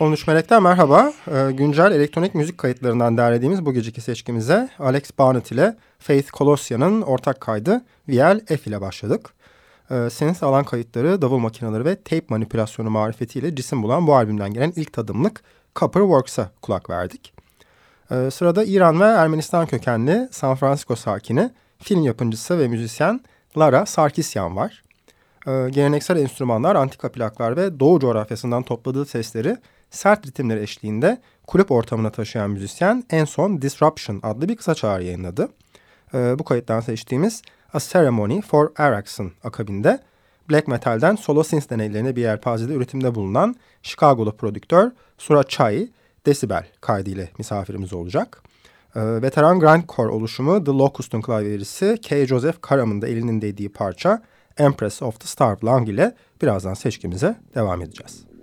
13 Melek'ten merhaba. Ee, güncel elektronik müzik kayıtlarından derlediğimiz bu geceki seçkimize Alex Barnett ile Faith Colossia'nın ortak kaydı VL F ile başladık. Ee, alan kayıtları, davul makineleri ve tape manipülasyonu marifetiyle cisim bulan bu albümden gelen ilk tadımlık Copper Works'a kulak verdik. Ee, sırada İran ve Ermenistan kökenli San Francisco sakini, film yapımcısı ve müzisyen Lara Sarkisyan var. Ee, geleneksel enstrümanlar, antika plaklar ve doğu coğrafyasından topladığı sesleri sert ritimleri eşliğinde kulüp ortamına taşıyan müzisyen en son Disruption adlı bir kısa çağrı yayınladı. Ee, bu kayıttan seçtiğimiz A Ceremony for Arax'ın akabinde black metal'den solo synth deneylerine bir yelpazede üretimde bulunan Chicago'lu prodüktör Surat Chai, Decibel kaydıyla misafirimiz olacak. Ee, veteran grindcore oluşumu The Locust'un klavyerisi K. Joseph Karam'ın da elinin değdiği parça Empress of the Starved Long ile birazdan seçkimize devam edeceğiz.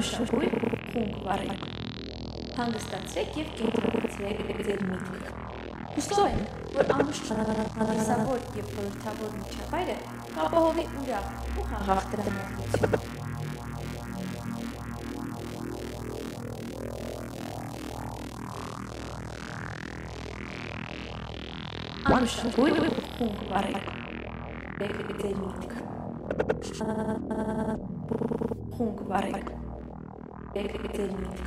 մշուշույն խունկ վարեք։ Հանգստացրեք և կենտրոնացրեք ձեր միտքը։ Հուստով եմ, որ ամուշտ սավոր և պոլոթավոր միջավայրը կապահովի ուրախ ու հաղաղ դրամատություն։ Ամշուշույն խունկ վարեք։ Բեք ձեր միտքը։ Խունկ վարեք։ Bengka-ke-tenyol.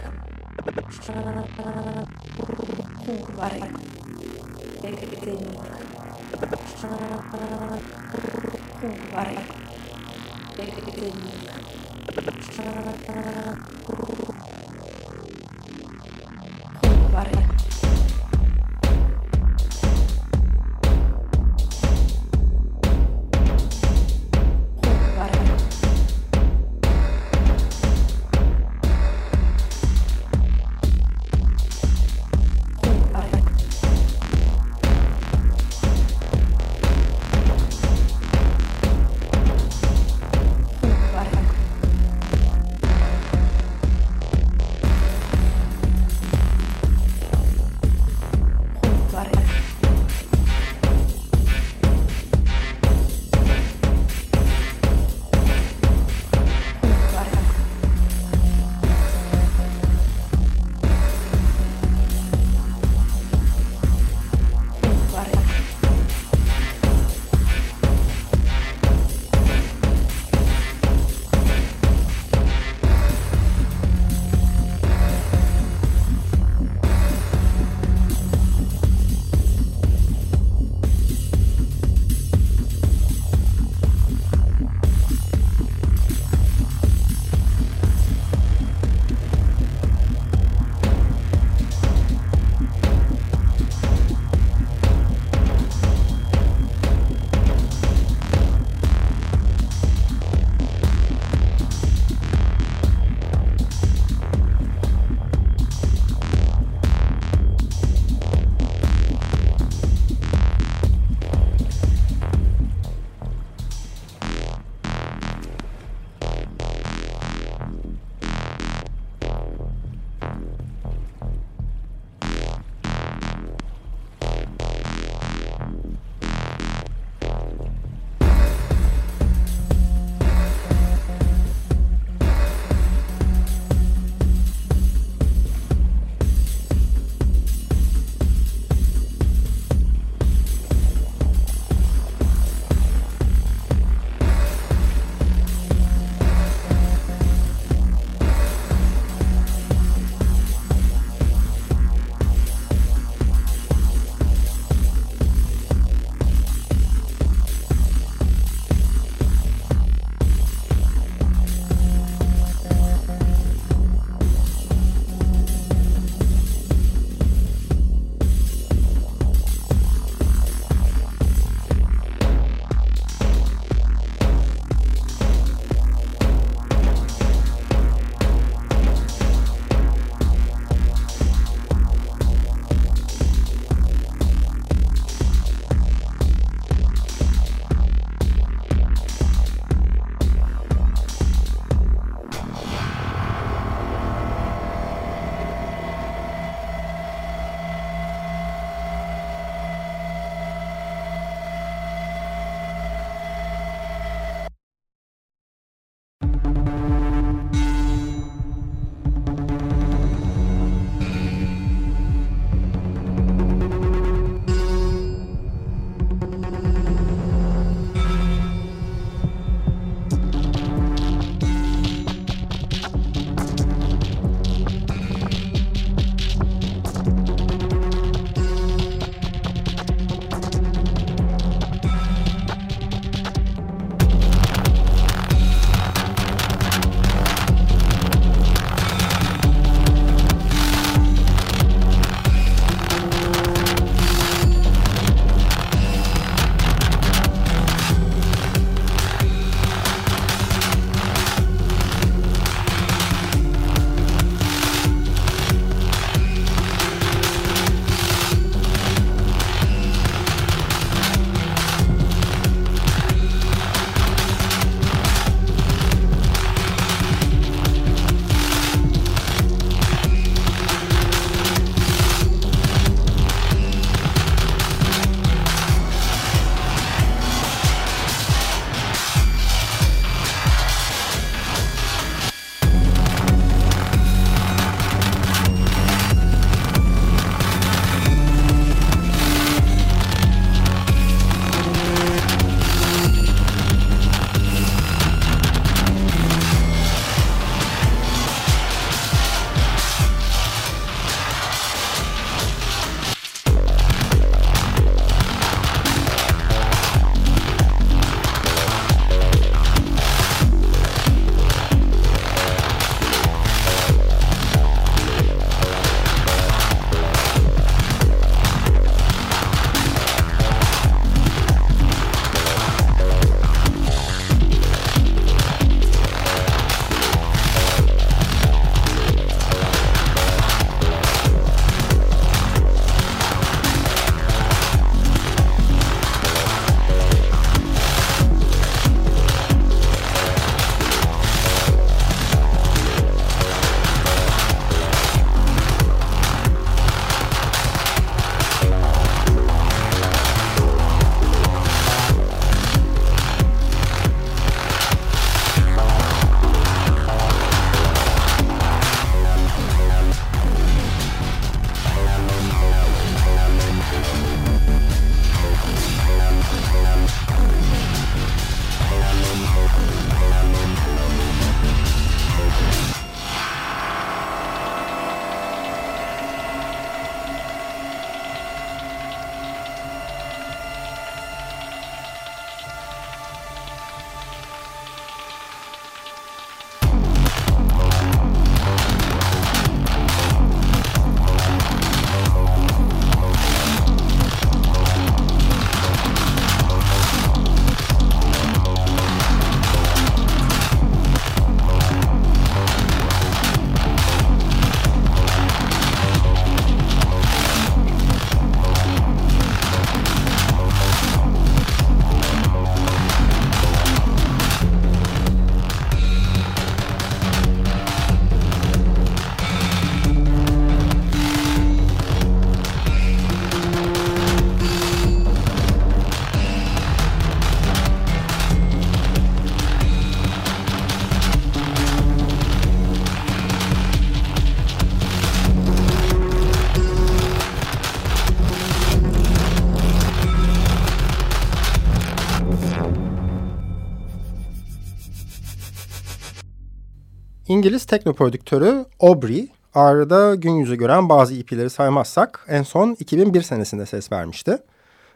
İngiliz tekno prodüktörü Aubrey, arada gün yüzü gören bazı EP'leri saymazsak en son 2001 senesinde ses vermişti.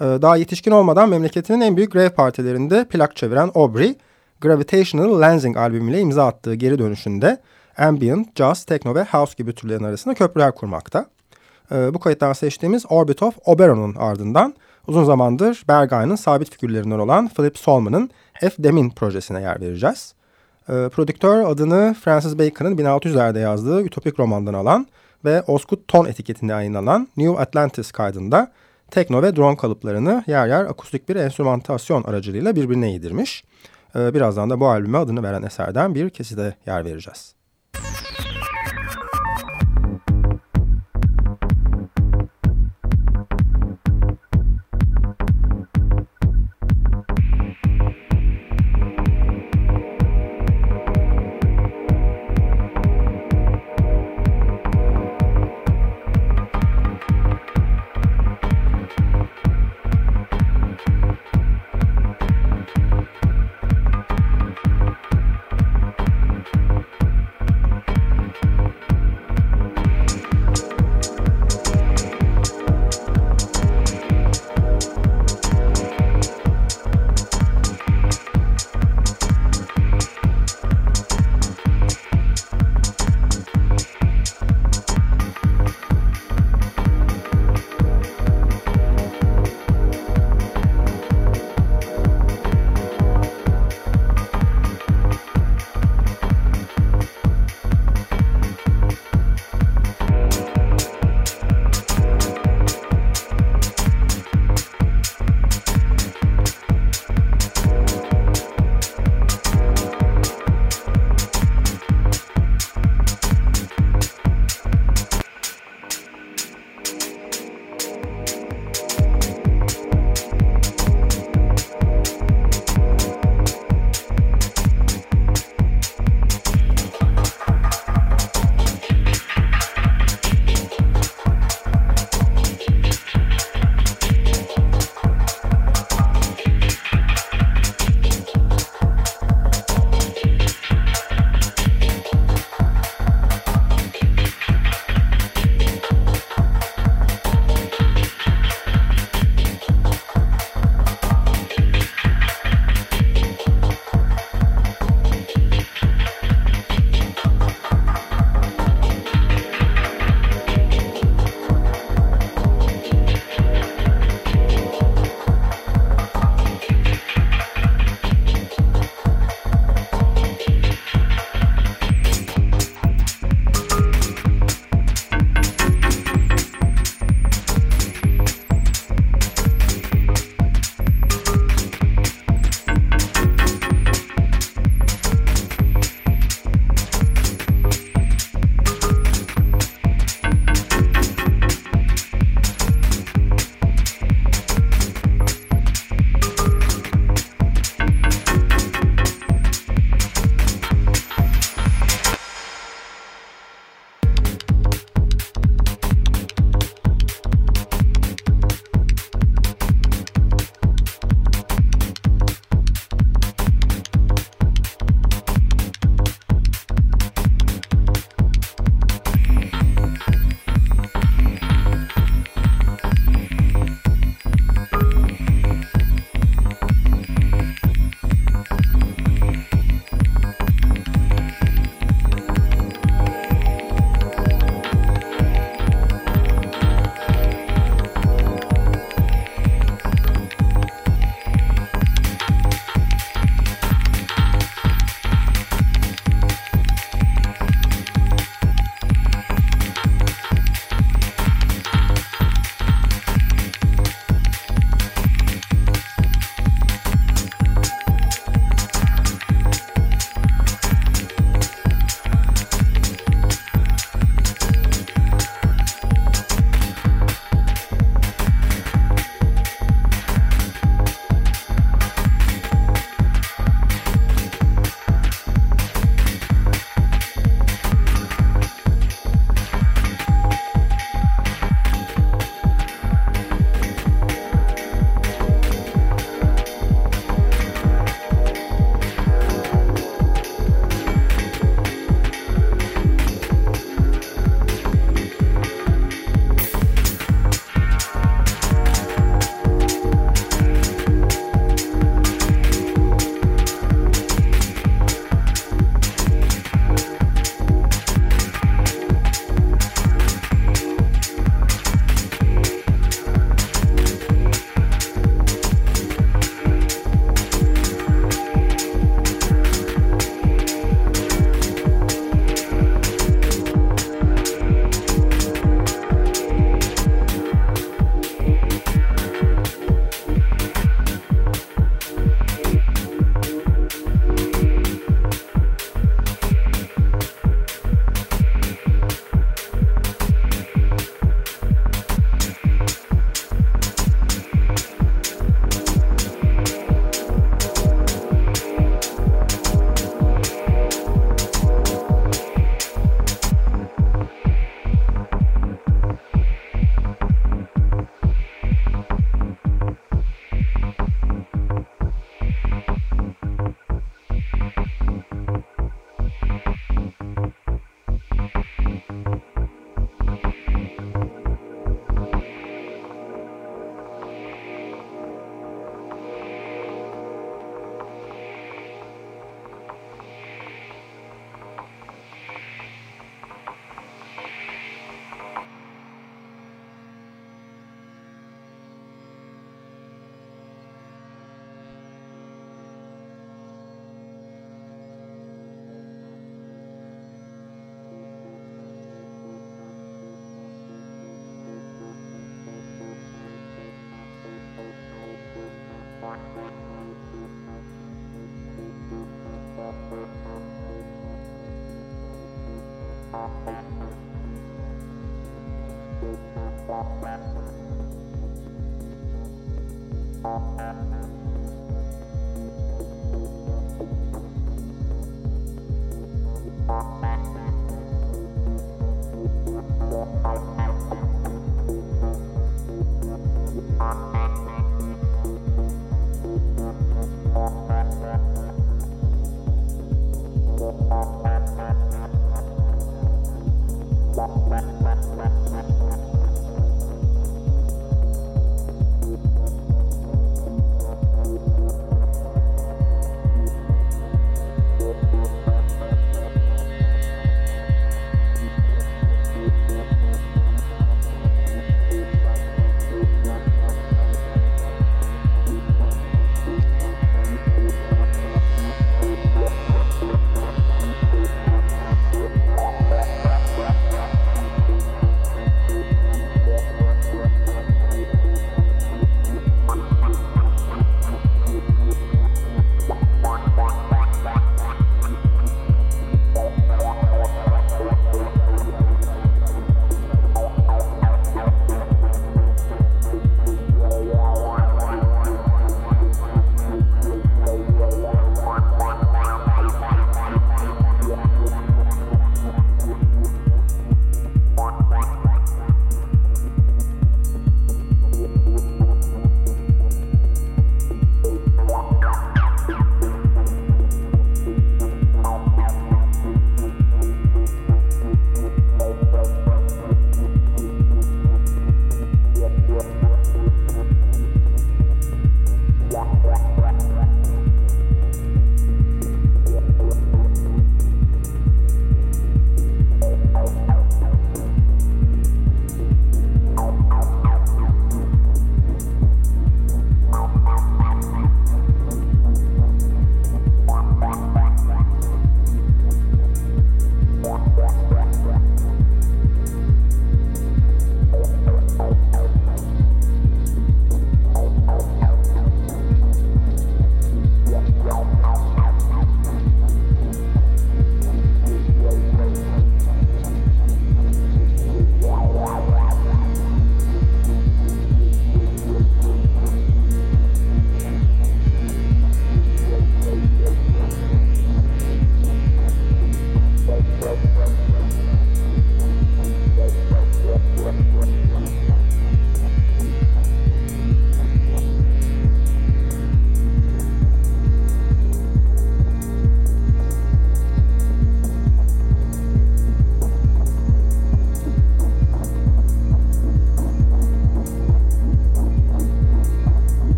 Ee, daha yetişkin olmadan memleketinin en büyük rave partilerinde plak çeviren Aubrey, Gravitational Lensing albümüyle imza attığı geri dönüşünde ambient, jazz, techno ve house gibi türlerin arasında köprüler kurmakta. Ee, bu kayıttan seçtiğimiz Orbit of Oberon'un ardından uzun zamandır Berghain'ın sabit figürlerinden olan Philip Solman'ın F. Demin projesine yer vereceğiz. Ee, prodüktör adını Francis Bacon'ın 1600'lerde yazdığı ütopik romandan alan ve Osgood Ton etiketinde yayınlanan New Atlantis kaydında tekno ve drone kalıplarını yer yer akustik bir enstrümantasyon aracılığıyla birbirine yedirmiş. Ee, birazdan da bu albüme adını veren eserden bir keside yer vereceğiz.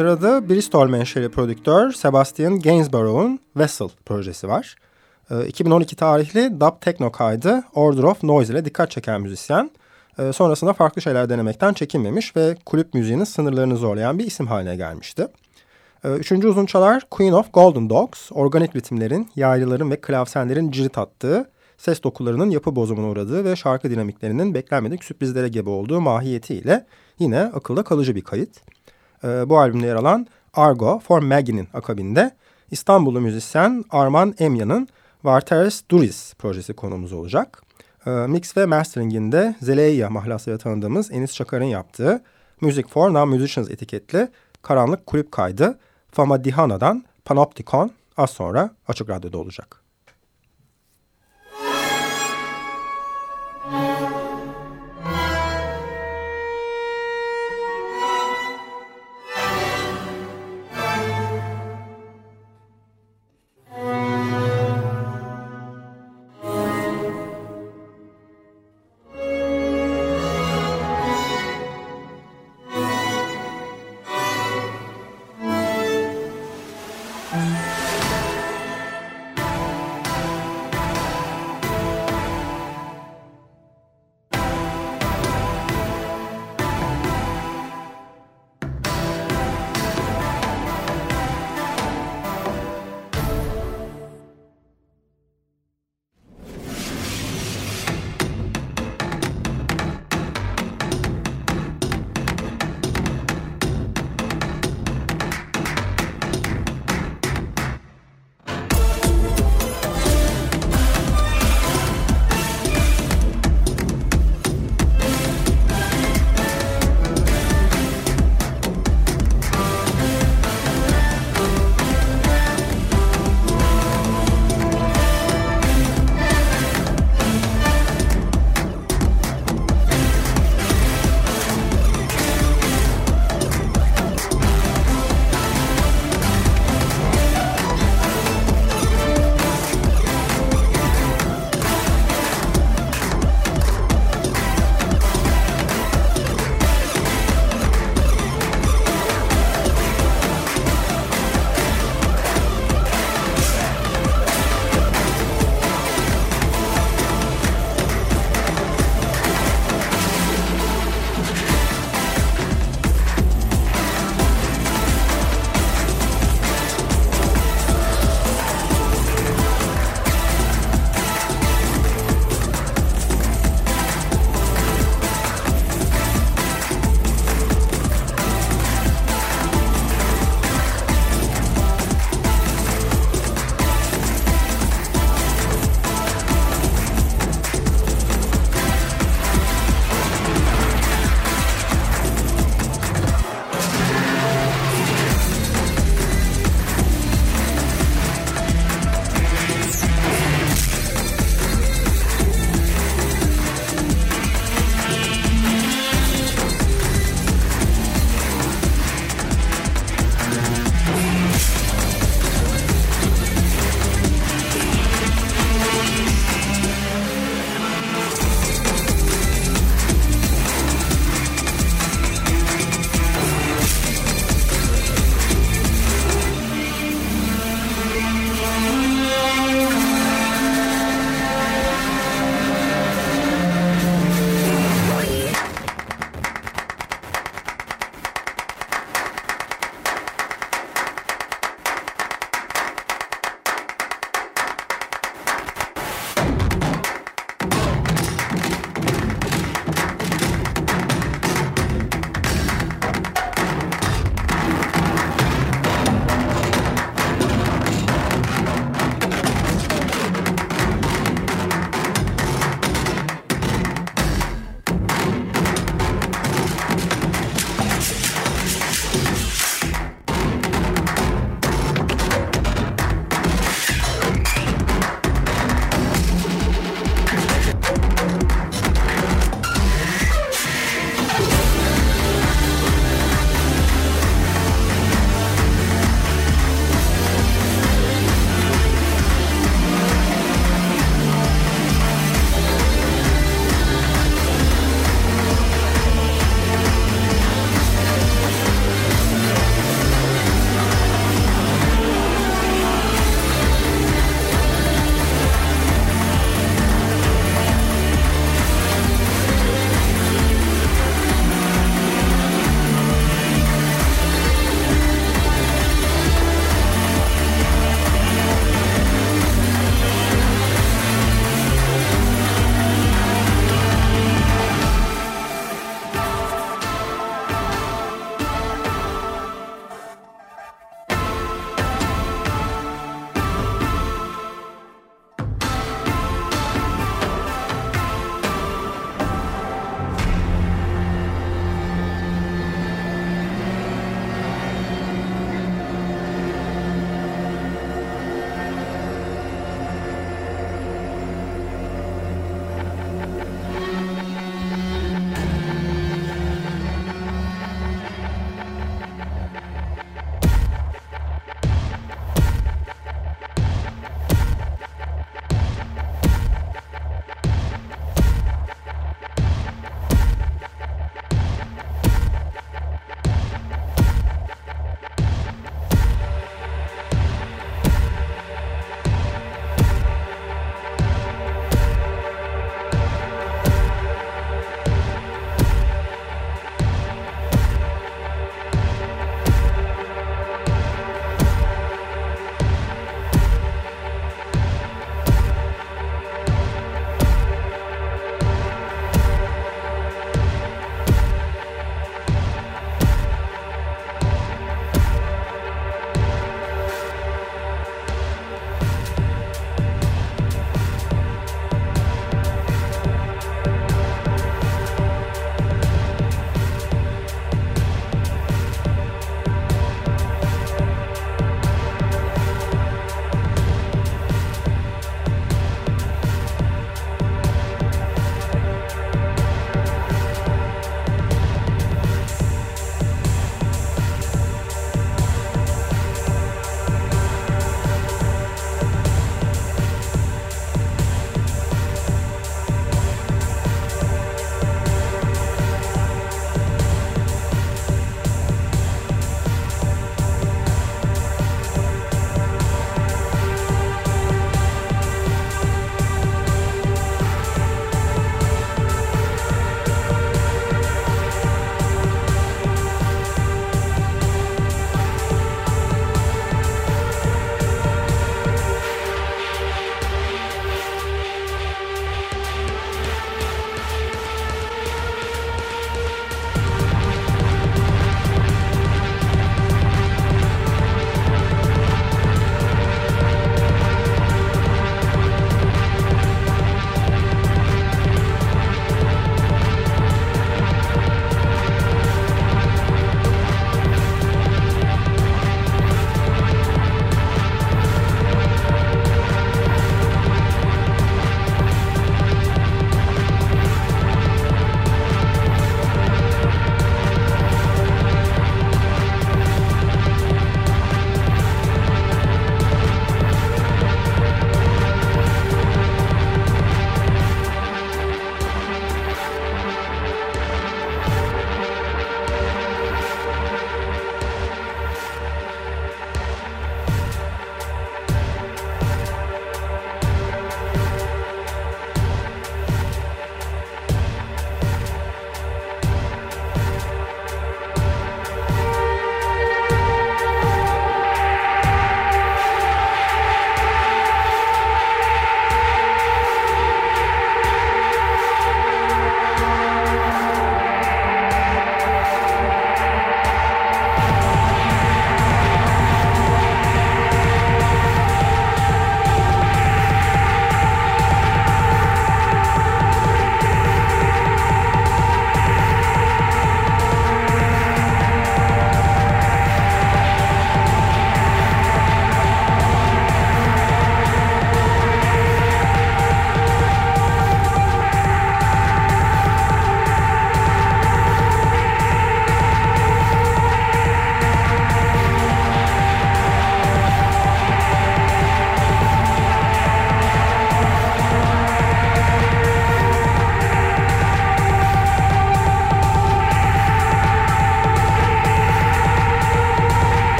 Sırada Bristol menşeli prodüktör Sebastian Gainsborough'un Vessel projesi var. 2012 tarihli dub techno kaydı Order of Noise ile dikkat çeken müzisyen. Sonrasında farklı şeyler denemekten çekinmemiş ve kulüp müziğinin sınırlarını zorlayan bir isim haline gelmişti. Üçüncü uzun çalar Queen of Golden Dogs, organik ritimlerin, yaylıların ve klavsenlerin cirit attığı, ses dokularının yapı bozumuna uğradığı ve şarkı dinamiklerinin beklenmedik sürprizlere gebe olduğu mahiyetiyle yine akılda kalıcı bir kayıt. Bu albümde yer alan Argo for Maggie'nin akabinde İstanbullu müzisyen Arman Emya'nın Varteres Duris projesi konumuz olacak. Mix ve masteringinde Zeleya mahlasıyla tanıdığımız Enis Çakar'ın yaptığı Music for Non-Musicians etiketli karanlık kulüp kaydı Fama Dihana'dan Panopticon az sonra Açık Radyo'da olacak.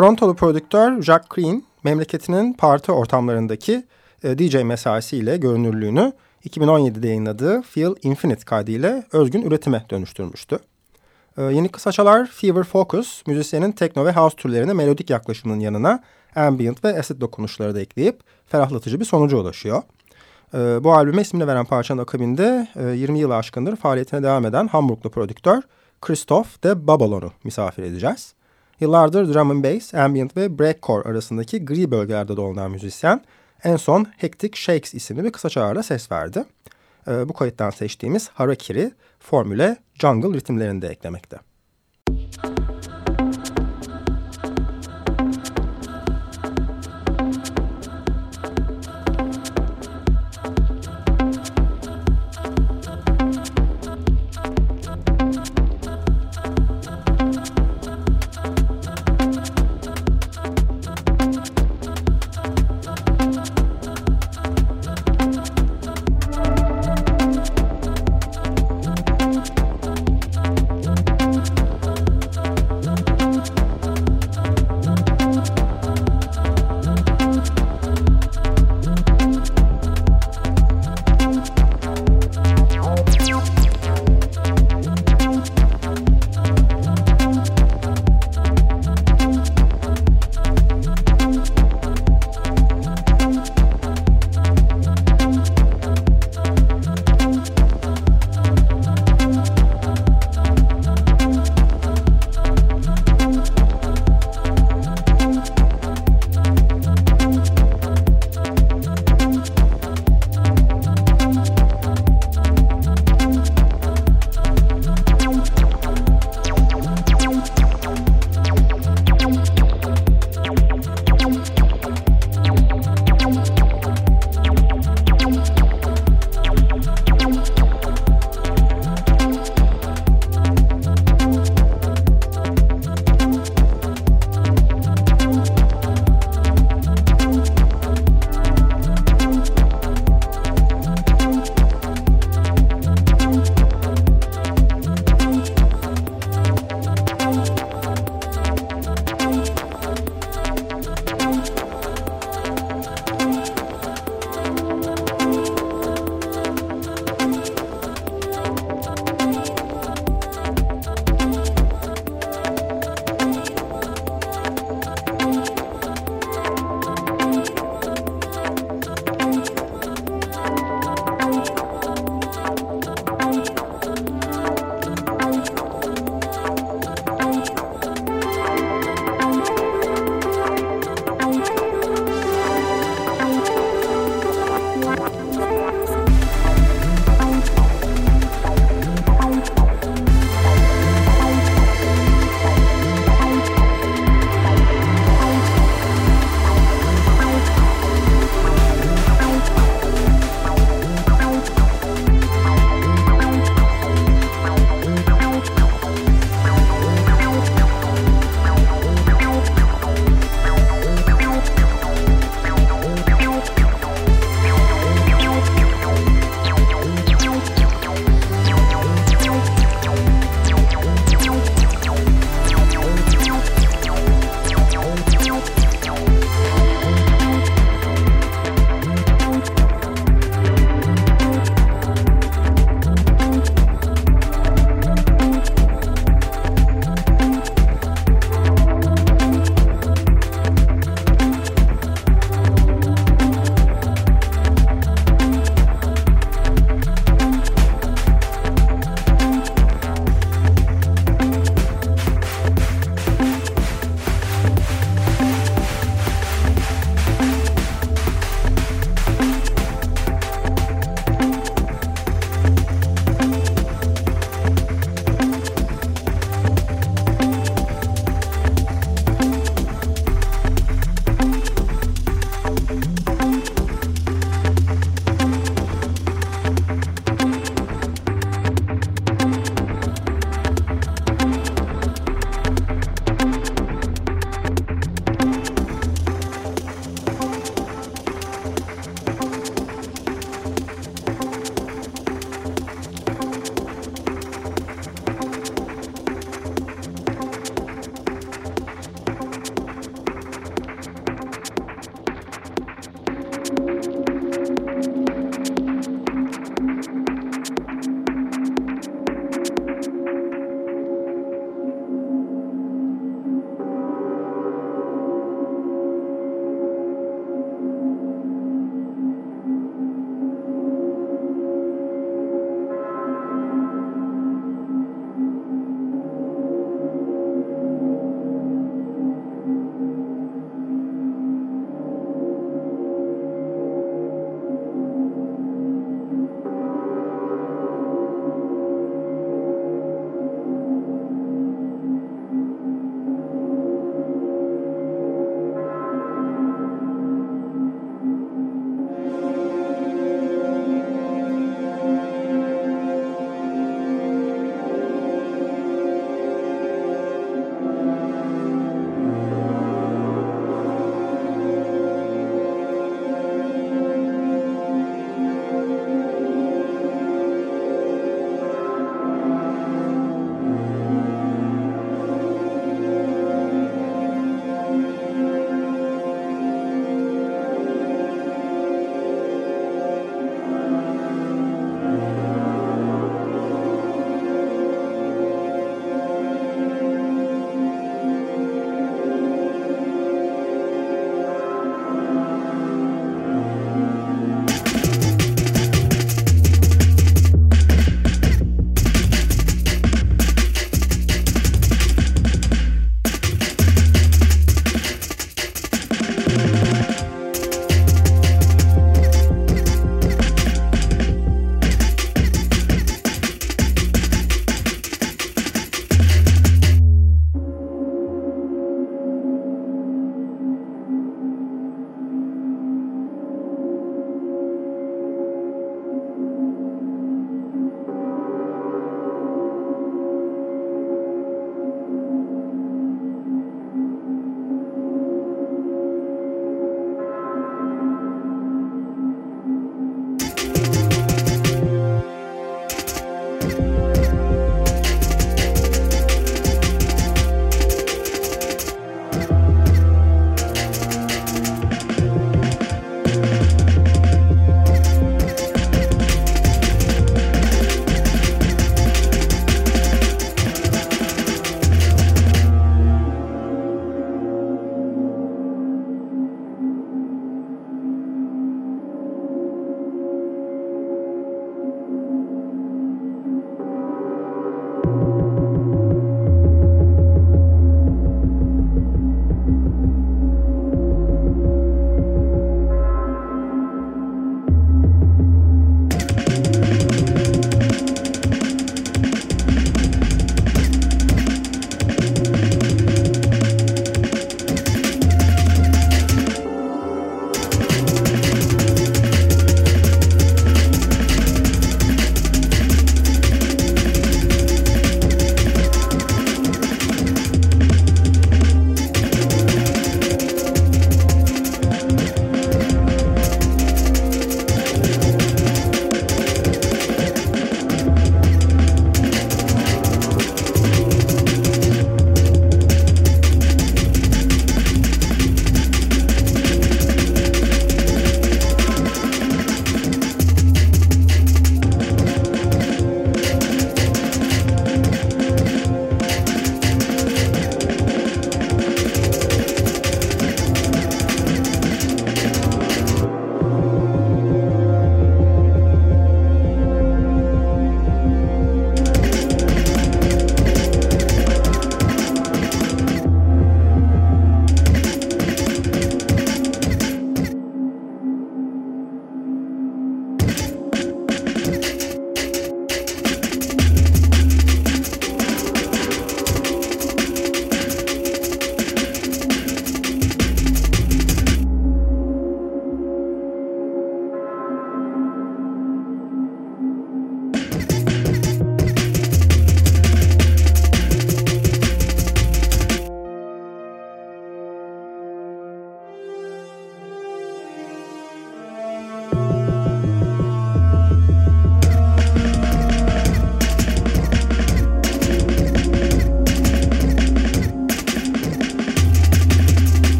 Torontolu prodüktör Jack Green, memleketinin parti ortamlarındaki e, DJ mesaisiyle görünürlüğünü 2017'de yayınladığı Feel Infinite kaydıyla özgün üretime dönüştürmüştü. E, yeni kısaçalar Fever Focus, müzisyenin tekno ve house türlerine melodik yaklaşımının yanına ambient ve acid dokunuşları da ekleyip ferahlatıcı bir sonuca ulaşıyor. E, bu albüme ismini veren parçanın akabinde e, 20 yılı aşkındır faaliyetine devam eden Hamburglu prodüktör Christoph de Babylon'u misafir edeceğiz. Yıllardır drum and bass, ambient ve breakcore arasındaki gri bölgelerde dolanan müzisyen en son Hectic Shakes isimli bir kısa çağrıda ses verdi. Ee, bu kayıttan seçtiğimiz Harakiri formüle jungle ritimlerini de eklemekte.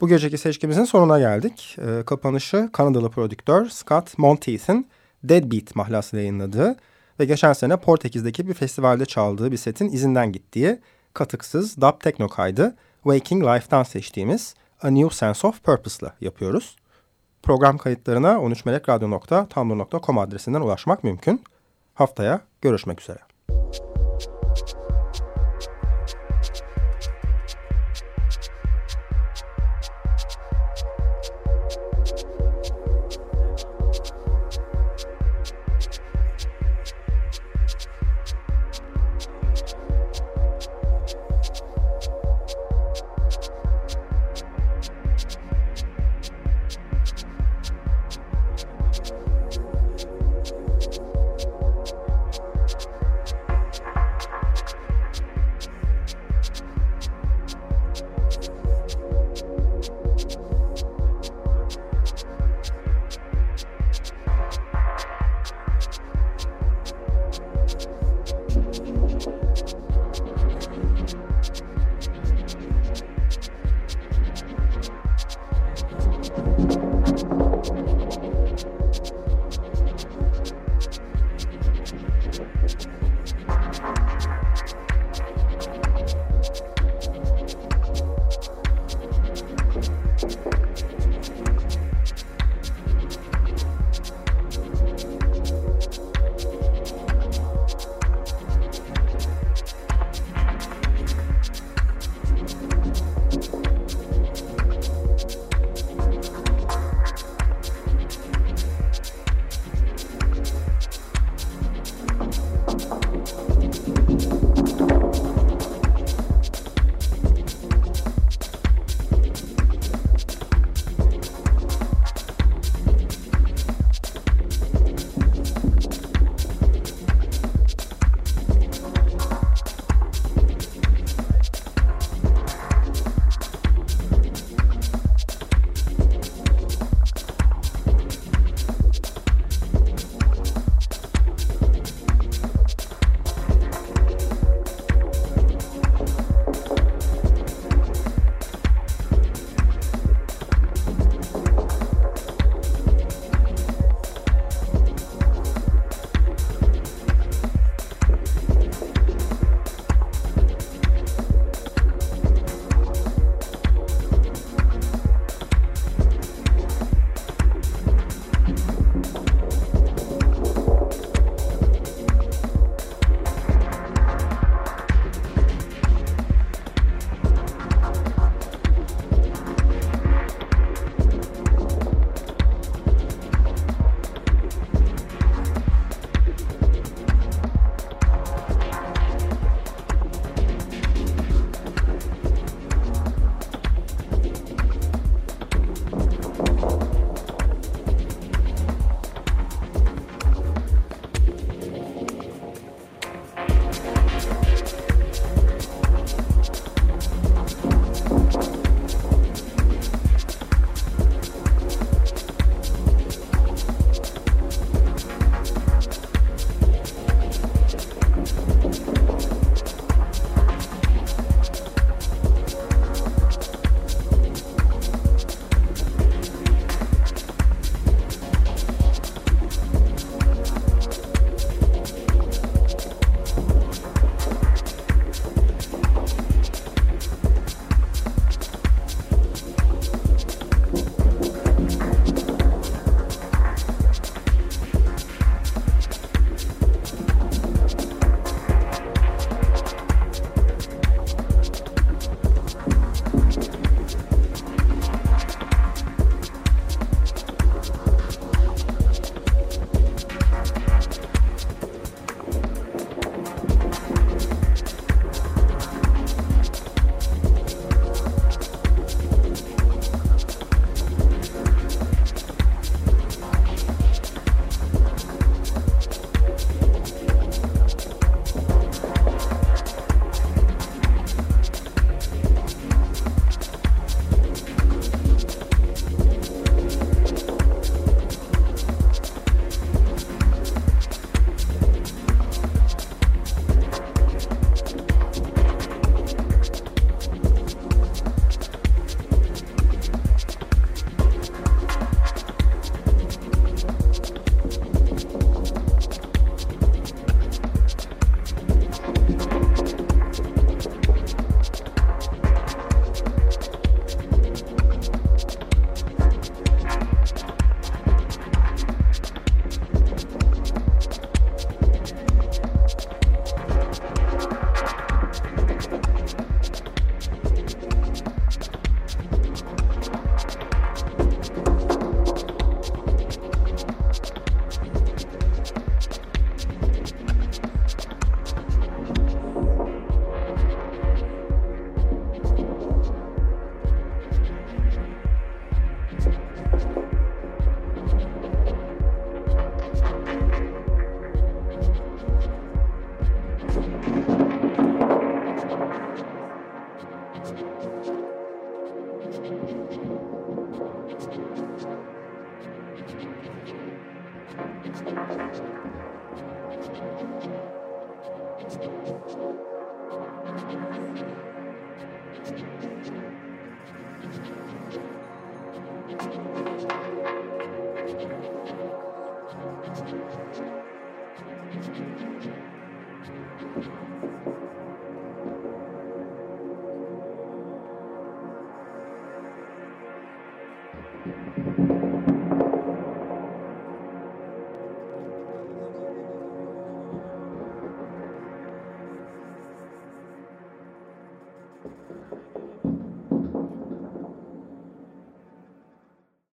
Bu geceki seçkimizin sonuna geldik. E, kapanışı Kanadalı prodüktör Scott Monteith'in Deadbeat mahlasıyla yayınladığı ve geçen sene Portekiz'deki bir festivalde çaldığı bir setin izinden gittiği katıksız dub tekno kaydı Waking Life'dan seçtiğimiz A New Sense of Purpose'la yapıyoruz. Program kayıtlarına 13melekradyo.tumblr.com adresinden ulaşmak mümkün. Haftaya görüşmek üzere.